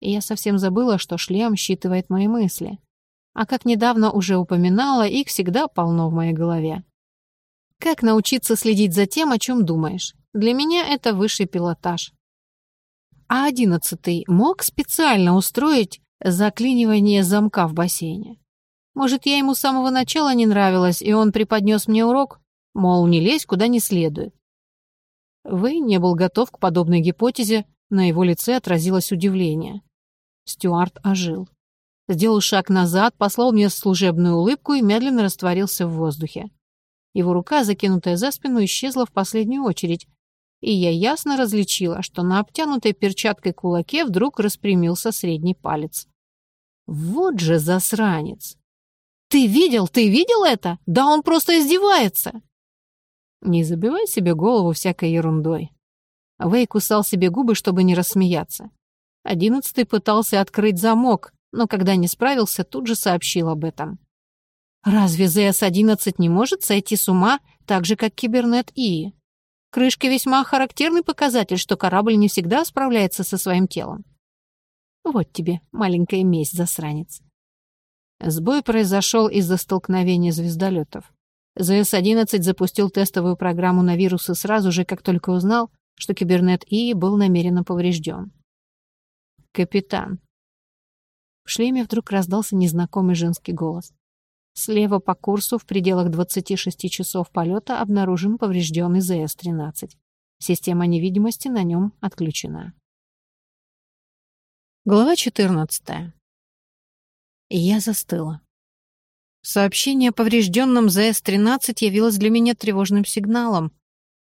и я совсем забыла, что шлем считывает мои мысли. А как недавно уже упоминала, их всегда полно в моей голове. Как научиться следить за тем, о чем думаешь? Для меня это высший пилотаж. А одиннадцатый мог специально устроить заклинивание замка в бассейне? Может, я ему с самого начала не нравилась, и он преподнес мне урок? Мол, не лезь куда не следует. Вэй не был готов к подобной гипотезе, на его лице отразилось удивление. Стюарт ожил. Сделал шаг назад, послал мне служебную улыбку и медленно растворился в воздухе. Его рука, закинутая за спину, исчезла в последнюю очередь, и я ясно различила, что на обтянутой перчаткой кулаке вдруг распрямился средний палец. Вот же засранец! «Ты видел, ты видел это? Да он просто издевается!» Не забивай себе голову всякой ерундой. Вэй кусал себе губы, чтобы не рассмеяться. Одиннадцатый пытался открыть замок, но когда не справился, тут же сообщил об этом. Разве ЗС-11 не может сойти с ума так же, как Кибернет И? Крышки весьма характерный показатель, что корабль не всегда справляется со своим телом. Вот тебе маленькая месть, засранец. Сбой произошел из-за столкновения звездолетов. ЗС-11 запустил тестовую программу на вирусы сразу же, как только узнал, что кибернет И был намеренно поврежден. «Капитан». В шлеме вдруг раздался незнакомый женский голос. Слева по курсу в пределах 26 часов полета обнаружен поврежденный ЗС-13. Система невидимости на нем отключена. Глава 14. Я застыла. Сообщение о поврежденном ЗС-13 явилось для меня тревожным сигналом.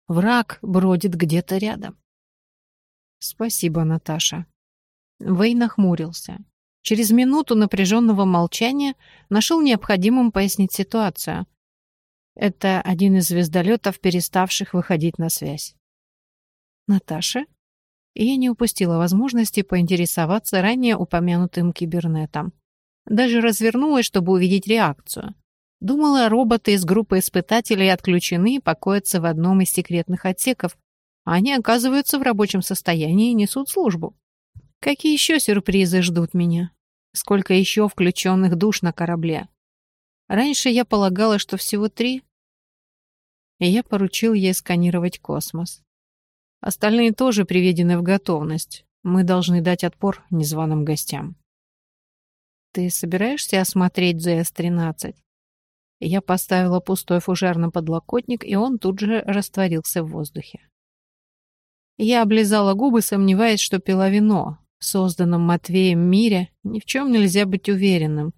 Враг бродит где-то рядом. Спасибо, Наташа. Вэй нахмурился. Через минуту напряженного молчания нашел необходимым пояснить ситуацию. Это один из звездолетов, переставших выходить на связь. Наташа? И я не упустила возможности поинтересоваться ранее упомянутым кибернетом. Даже развернулась, чтобы увидеть реакцию. Думала, роботы из группы испытателей отключены и покоятся в одном из секретных отсеков, а они оказываются в рабочем состоянии и несут службу. Какие еще сюрпризы ждут меня? Сколько еще включенных душ на корабле? Раньше я полагала, что всего три. И я поручил ей сканировать космос. Остальные тоже приведены в готовность. Мы должны дать отпор незваным гостям. Ты собираешься осмотреть ЗС-13? Я поставила пустой фужер на подлокотник, и он тут же растворился в воздухе. Я облизала губы, сомневаясь, что пила вино, созданном Матвеем мире ни в чем нельзя быть уверенным.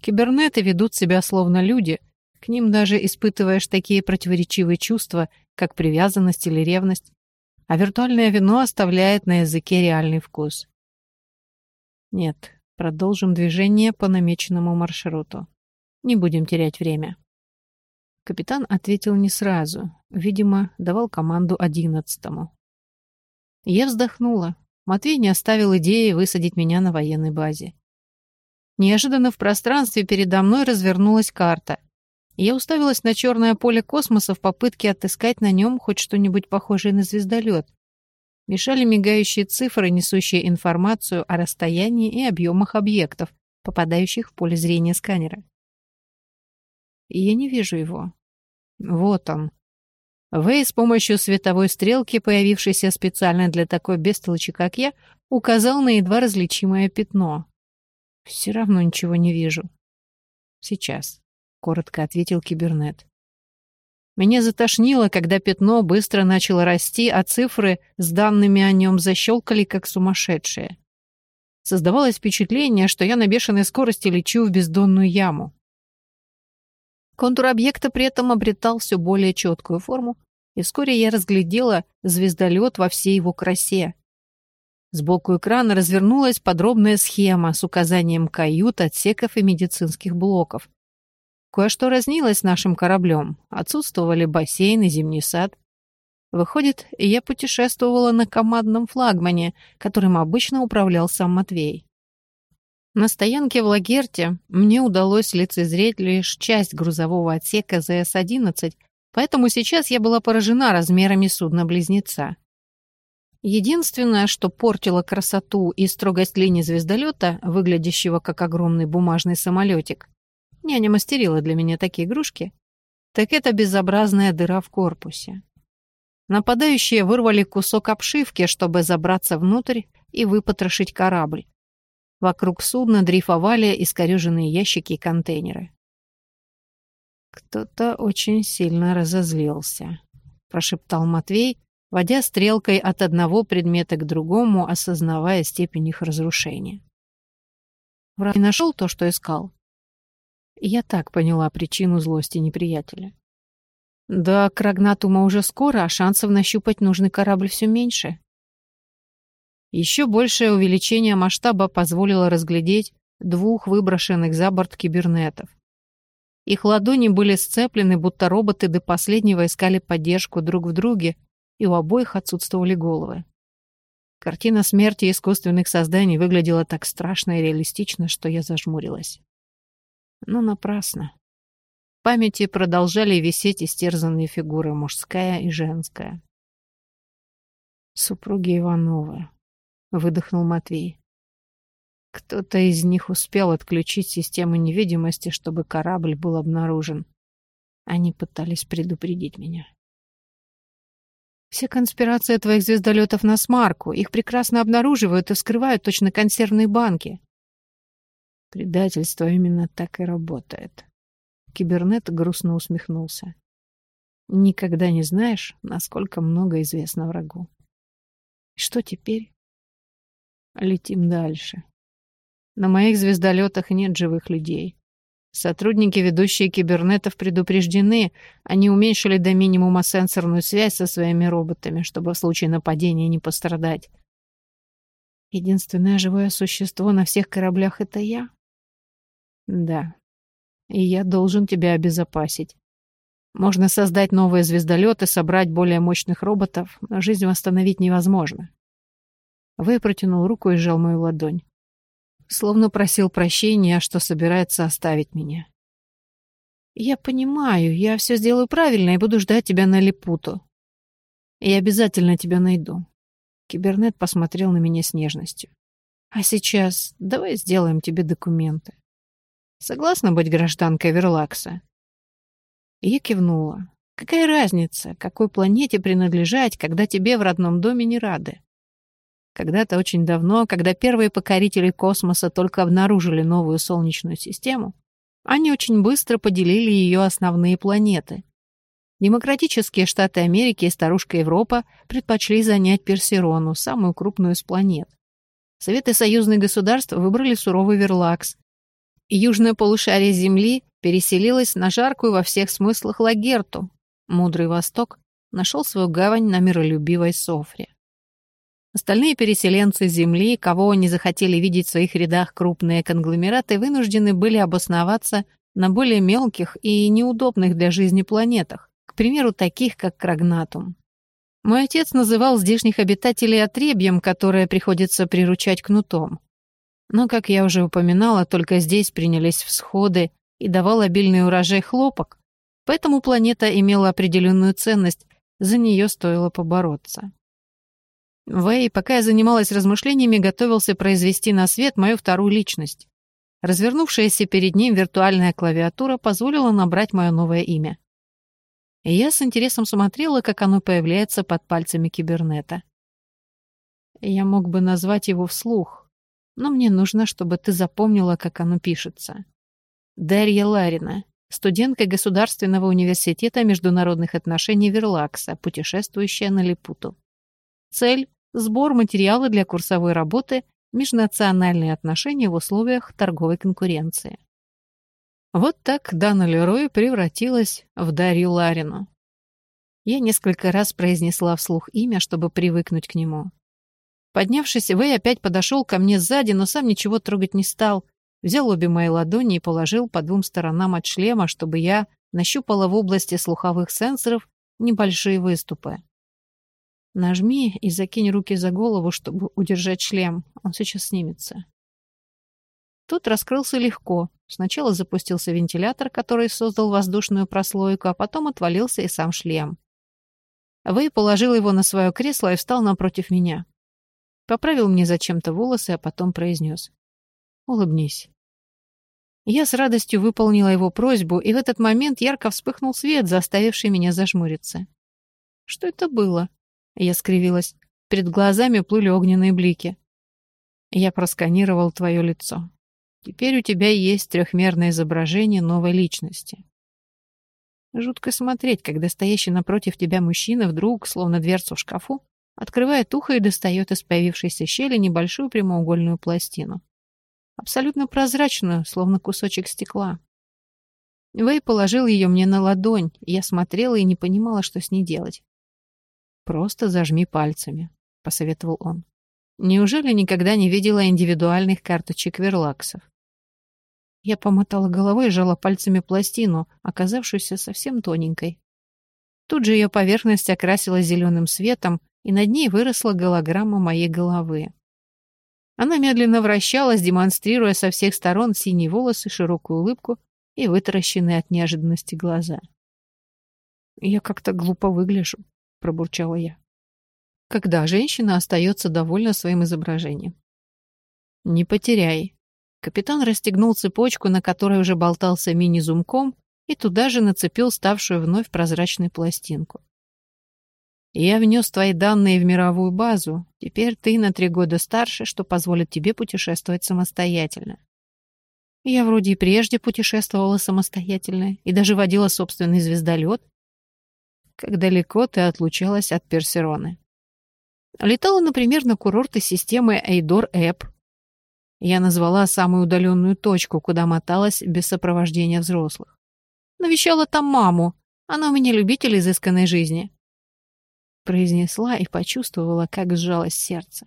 Кибернеты ведут себя словно люди, к ним даже испытываешь такие противоречивые чувства, как привязанность или ревность, а виртуальное вино оставляет на языке реальный вкус. Нет, продолжим движение по намеченному маршруту. Не будем терять время. Капитан ответил не сразу, видимо, давал команду одиннадцатому. Я вздохнула, Матвей не оставил идеи высадить меня на военной базе. Неожиданно в пространстве передо мной развернулась карта. Я уставилась на черное поле космоса в попытке отыскать на нем хоть что-нибудь похожее на звездолет. Мешали мигающие цифры, несущие информацию о расстоянии и объемах объектов, попадающих в поле зрения сканера. И я не вижу его. Вот он, Вэй с помощью световой стрелки, появившейся специально для такой бестолочи, как я, указал на едва различимое пятно. «Все равно ничего не вижу». «Сейчас», — коротко ответил кибернет. Меня затошнило, когда пятно быстро начало расти, а цифры с данными о нем защелкали, как сумасшедшие. Создавалось впечатление, что я на бешеной скорости лечу в бездонную яму. Контур объекта при этом обретал все более четкую форму, и вскоре я разглядела звездолет во всей его красе. Сбоку экрана развернулась подробная схема с указанием кают, отсеков и медицинских блоков. Кое-что разнилось нашим кораблем. Отсутствовали бассейн и зимний сад. Выходит, я путешествовала на командном флагмане, которым обычно управлял сам Матвей. На стоянке в Лагерте мне удалось лицезреть лишь часть грузового отсека ЗС-11, поэтому сейчас я была поражена размерами судна-близнеца. Единственное, что портило красоту и строгость линии звездолета, выглядящего как огромный бумажный самолетик, няня мастерила для меня такие игрушки, так это безобразная дыра в корпусе. Нападающие вырвали кусок обшивки, чтобы забраться внутрь и выпотрошить корабль. Вокруг судна дрейфовали искореженные ящики и контейнеры. «Кто-то очень сильно разозлился», — прошептал Матвей, водя стрелкой от одного предмета к другому, осознавая степень их разрушения. Враг не нашел то, что искал. Я так поняла причину злости неприятеля. Да, к Рагнатума уже скоро, а шансов нащупать нужный корабль все меньше. Еще большее увеличение масштаба позволило разглядеть двух выброшенных за борт кибернетов. Их ладони были сцеплены, будто роботы до последнего искали поддержку друг в друге, и у обоих отсутствовали головы. Картина смерти искусственных созданий выглядела так страшно и реалистично, что я зажмурилась. Но напрасно. В памяти продолжали висеть истерзанные фигуры мужская и женская. «Супруги Ивановы», — выдохнул Матвей. Кто-то из них успел отключить систему невидимости, чтобы корабль был обнаружен. Они пытались предупредить меня. Все конспирации твоих звездолетов на смарку. Их прекрасно обнаруживают и вскрывают точно консервные банки. Предательство именно так и работает. Кибернет грустно усмехнулся. Никогда не знаешь, насколько много известно врагу. Что теперь? Летим дальше. На моих звездолетах нет живых людей. Сотрудники, ведущие кибернетов, предупреждены. Они уменьшили до минимума сенсорную связь со своими роботами, чтобы в случае нападения не пострадать. Единственное живое существо на всех кораблях — это я? Да. И я должен тебя обезопасить. Можно создать новые звездолеты, собрать более мощных роботов, но жизнь восстановить невозможно. Вы протянул руку и сжал мою ладонь словно просил прощения, что собирается оставить меня. «Я понимаю, я все сделаю правильно и буду ждать тебя на Липуту. Я обязательно тебя найду». Кибернет посмотрел на меня с нежностью. «А сейчас давай сделаем тебе документы. Согласна быть гражданкой Верлакса?» я кивнула. «Какая разница, какой планете принадлежать, когда тебе в родном доме не рады?» Когда-то очень давно, когда первые покорители космоса только обнаружили новую Солнечную систему, они очень быстро поделили ее основные планеты. Демократические Штаты Америки и старушка Европа предпочли занять Персерону, самую крупную из планет. Советы союзных государств выбрали суровый Верлакс. И южное полушарие Земли переселилось на жаркую во всех смыслах Лагерту. Мудрый Восток нашел свою гавань на миролюбивой Софре. Остальные переселенцы Земли, кого не захотели видеть в своих рядах крупные конгломераты, вынуждены были обосноваться на более мелких и неудобных для жизни планетах, к примеру, таких как Крагнатум. Мой отец называл здешних обитателей отребьем, которое приходится приручать кнутом. Но, как я уже упоминала, только здесь принялись всходы и давал обильный урожай хлопок, поэтому планета имела определенную ценность, за нее стоило побороться. Вэй, пока я занималась размышлениями, готовился произвести на свет мою вторую личность. Развернувшаяся перед ним виртуальная клавиатура позволила набрать мое новое имя. И я с интересом смотрела, как оно появляется под пальцами кибернета. Я мог бы назвать его вслух, но мне нужно, чтобы ты запомнила, как оно пишется. Дарья Ларина, студентка Государственного университета международных отношений Верлакса, путешествующая на Липуту. Цель – сбор материала для курсовой работы «Межнациональные отношения в условиях торговой конкуренции». Вот так Дана Лерой превратилась в Дарью Ларину. Я несколько раз произнесла вслух имя, чтобы привыкнуть к нему. Поднявшись, Вэй опять подошел ко мне сзади, но сам ничего трогать не стал. Взял обе мои ладони и положил по двум сторонам от шлема, чтобы я нащупала в области слуховых сенсоров небольшие выступы. Нажми и закинь руки за голову, чтобы удержать шлем. Он сейчас снимется. Тут раскрылся легко. Сначала запустился вентилятор, который создал воздушную прослойку, а потом отвалился и сам шлем. Вэй положил его на свое кресло и встал напротив меня. Поправил мне зачем-то волосы, а потом произнес. «Улыбнись». Я с радостью выполнила его просьбу, и в этот момент ярко вспыхнул свет, заставивший меня зажмуриться. «Что это было?» Я скривилась. Перед глазами плыли огненные блики. Я просканировал твое лицо. Теперь у тебя есть трехмерное изображение новой личности. Жутко смотреть, когда стоящий напротив тебя мужчина вдруг, словно дверцу в шкафу, открывает ухо и достает из появившейся щели небольшую прямоугольную пластину абсолютно прозрачную, словно кусочек стекла. Вэй положил ее мне на ладонь, я смотрела и не понимала, что с ней делать. «Просто зажми пальцами», — посоветовал он. «Неужели никогда не видела индивидуальных карточек верлаксов?» Я помотала головой и сжала пальцами пластину, оказавшуюся совсем тоненькой. Тут же ее поверхность окрасилась зеленым светом, и над ней выросла голограмма моей головы. Она медленно вращалась, демонстрируя со всех сторон синие волосы, широкую улыбку и вытаращенные от неожиданности глаза. «Я как-то глупо выгляжу», — пробурчала я. Когда женщина остается довольна своим изображением. «Не потеряй». Капитан расстегнул цепочку, на которой уже болтался мини-зумком, и туда же нацепил ставшую вновь прозрачной пластинку. Я внес твои данные в мировую базу. Теперь ты на три года старше, что позволит тебе путешествовать самостоятельно. Я вроде и прежде путешествовала самостоятельно и даже водила собственный звездолет. Как далеко ты отлучалась от Персероны? Летала, например, на курорты системы Эйдор-Эп. Я назвала самую удаленную точку, куда моталась без сопровождения взрослых. Навещала там маму. Она у меня любитель изысканной жизни произнесла и почувствовала, как сжалось сердце.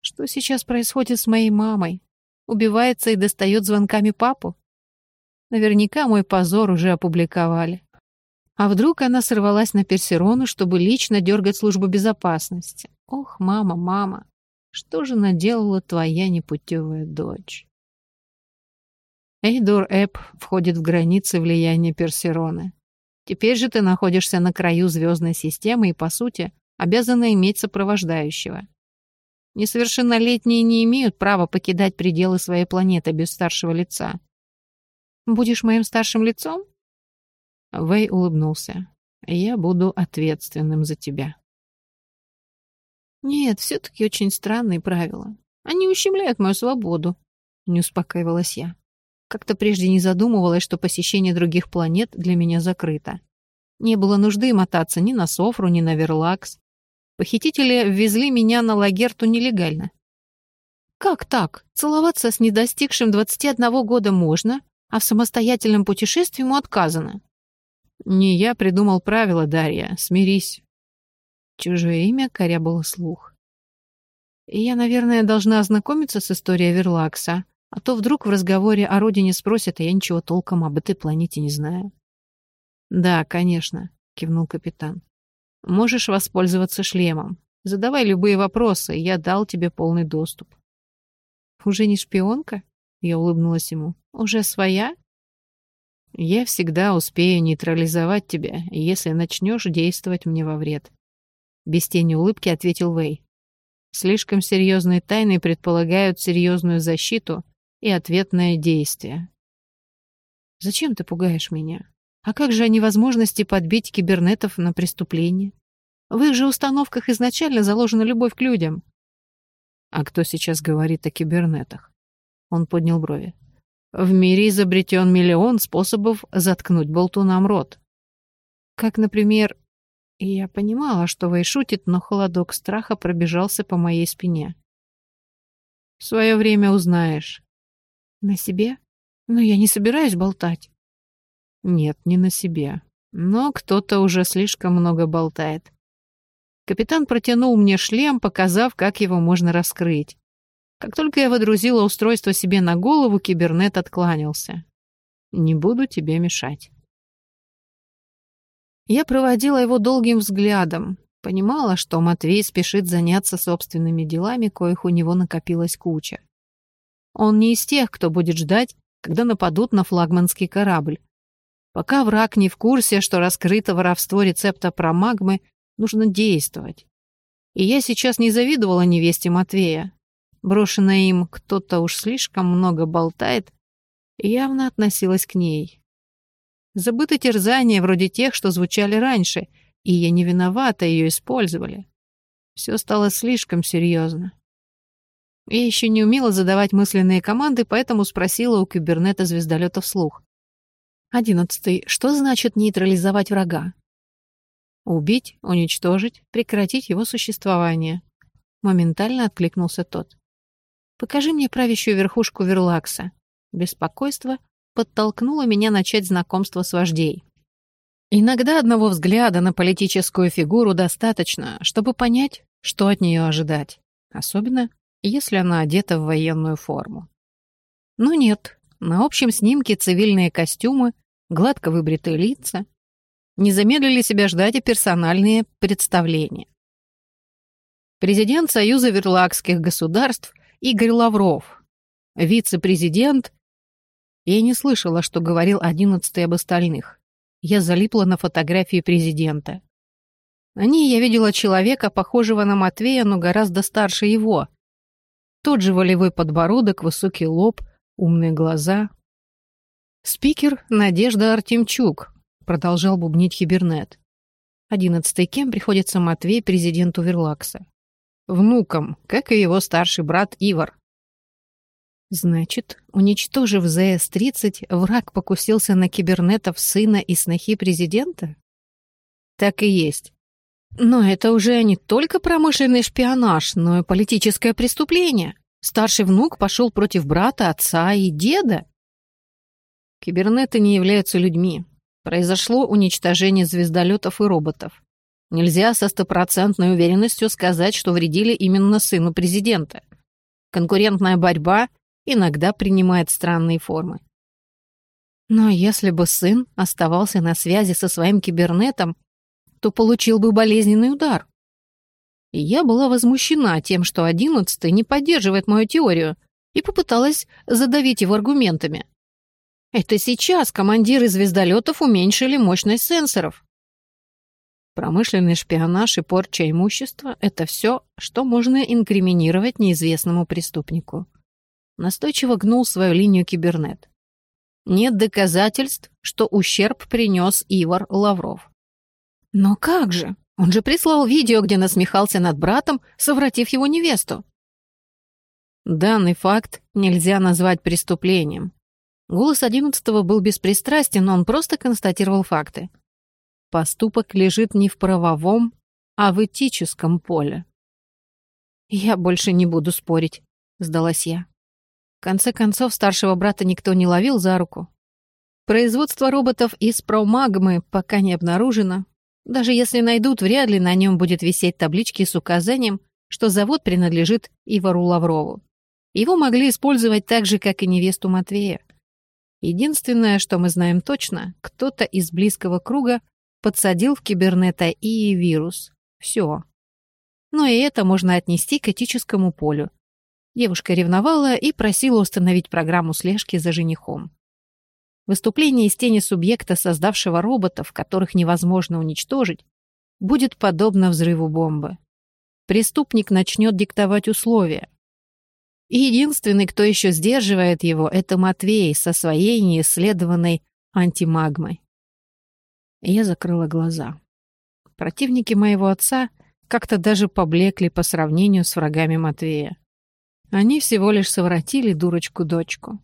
Что сейчас происходит с моей мамой? Убивается и достает звонками папу? Наверняка мой позор уже опубликовали. А вдруг она сорвалась на Персерону, чтобы лично дергать службу безопасности? Ох, мама, мама, что же наделала твоя непутевая дочь? Эйдор Эп входит в границы влияния Персероны. Теперь же ты находишься на краю звездной системы и, по сути, обязана иметь сопровождающего. Несовершеннолетние не имеют права покидать пределы своей планеты без старшего лица. Будешь моим старшим лицом? Вэй улыбнулся. Я буду ответственным за тебя. Нет, все-таки очень странные правила. Они ущемляют мою свободу. Не успокаивалась я. Как-то прежде не задумывалась, что посещение других планет для меня закрыто. Не было нужды мотаться ни на Софру, ни на Верлакс. Похитители ввезли меня на Лагерту нелегально. Как так? Целоваться с недостигшим 21 года можно, а в самостоятельном путешествии ему отказано? Не я придумал правила, Дарья. Смирись. Чужое имя корябало слух. Я, наверное, должна ознакомиться с историей Верлакса, а то вдруг в разговоре о родине спросят, а я ничего толком об этой планете не знаю. «Да, конечно», — кивнул капитан. «Можешь воспользоваться шлемом. Задавай любые вопросы, я дал тебе полный доступ». «Уже не шпионка?» — я улыбнулась ему. «Уже своя?» «Я всегда успею нейтрализовать тебя, если начнешь действовать мне во вред». Без тени улыбки ответил Вэй. «Слишком серьезные тайны предполагают серьезную защиту и ответное действие. Зачем ты пугаешь меня? А как же о невозможности подбить кибернетов на преступление? В их же установках изначально заложена любовь к людям. А кто сейчас говорит о кибернетах? Он поднял брови. В мире изобретен миллион способов заткнуть болтунам рот. Как, например... Я понимала, что Вэй шутит, но холодок страха пробежался по моей спине. В свое время узнаешь. На себе? Но я не собираюсь болтать. Нет, не на себе. Но кто-то уже слишком много болтает. Капитан протянул мне шлем, показав, как его можно раскрыть. Как только я водрузила устройство себе на голову, кибернет откланялся. Не буду тебе мешать. Я проводила его долгим взглядом. Понимала, что Матвей спешит заняться собственными делами, коих у него накопилась куча. Он не из тех, кто будет ждать, когда нападут на флагманский корабль. Пока враг не в курсе, что раскрыто воровство рецепта про магмы, Нужно действовать. И я сейчас не завидовала невесте Матвея. Брошенная им кто-то уж слишком много болтает, явно относилась к ней. Забыты терзания вроде тех, что звучали раньше, и я не виновата, ее использовали. Все стало слишком серьезно. Я еще не умела задавать мысленные команды, поэтому спросила у кибернета звездолета вслух. Одиннадцатый. Что значит нейтрализовать врага? Убить, уничтожить, прекратить его существование. Моментально откликнулся тот. Покажи мне правящую верхушку Верлакса. Беспокойство подтолкнуло меня начать знакомство с вождей. Иногда одного взгляда на политическую фигуру достаточно, чтобы понять, что от нее ожидать. Особенно, если она одета в военную форму. Но нет, на общем снимке цивильные костюмы, гладко выбритые лица. Не замедлили себя ждать и персональные представления. Президент Союза Верлакских государств Игорь Лавров, вице-президент я не слышала, что говорил одиннадцатый об остальных. Я залипла на фотографии президента. На ней я видела человека, похожего на Матвея, но гораздо старше его. Тот же волевой подбородок, высокий лоб, умные глаза. Спикер Надежда Артемчук, продолжал бубнить Хибернет. Одиннадцатый кем приходится Матвей, президенту Верлакса. Внуком, как и его старший брат Ивар. Значит, уничтожив ЗС-30, враг покусился на кибернетов сына и снохи президента? Так и есть. Но это уже не только промышленный шпионаж, но и политическое преступление. Старший внук пошел против брата, отца и деда. Кибернеты не являются людьми. Произошло уничтожение звездолетов и роботов. Нельзя со стопроцентной уверенностью сказать, что вредили именно сыну президента. Конкурентная борьба иногда принимает странные формы. Но если бы сын оставался на связи со своим кибернетом, то получил бы болезненный удар. И я была возмущена тем, что одиннадцатый не поддерживает мою теорию, и попыталась задавить его аргументами. Это сейчас командиры звездолетов уменьшили мощность сенсоров. Промышленный шпионаж и порча имущества — это все, что можно инкриминировать неизвестному преступнику настойчиво гнул свою линию кибернет. Нет доказательств, что ущерб принес Ивар Лавров. Но как же? Он же прислал видео, где насмехался над братом, совратив его невесту. Данный факт нельзя назвать преступлением. Голос одиннадцатого был беспристрастен, но он просто констатировал факты. Поступок лежит не в правовом, а в этическом поле. «Я больше не буду спорить», — сдалась я. В конце концов, старшего брата никто не ловил за руку. Производство роботов из промагмы пока не обнаружено. Даже если найдут, вряд ли на нем будет висеть таблички с указанием, что завод принадлежит Ивару Лаврову. Его могли использовать так же, как и невесту Матвея. Единственное, что мы знаем точно, кто-то из близкого круга подсадил в кибернета и вирус. Все. Но и это можно отнести к этическому полю. Девушка ревновала и просила установить программу слежки за женихом. Выступление из тени субъекта, создавшего роботов, которых невозможно уничтожить, будет подобно взрыву бомбы. Преступник начнет диктовать условия. И единственный, кто еще сдерживает его, это Матвей со своей неисследованной антимагмой. Я закрыла глаза. Противники моего отца как-то даже поблекли по сравнению с врагами Матвея. Они всего лишь совратили дурочку-дочку.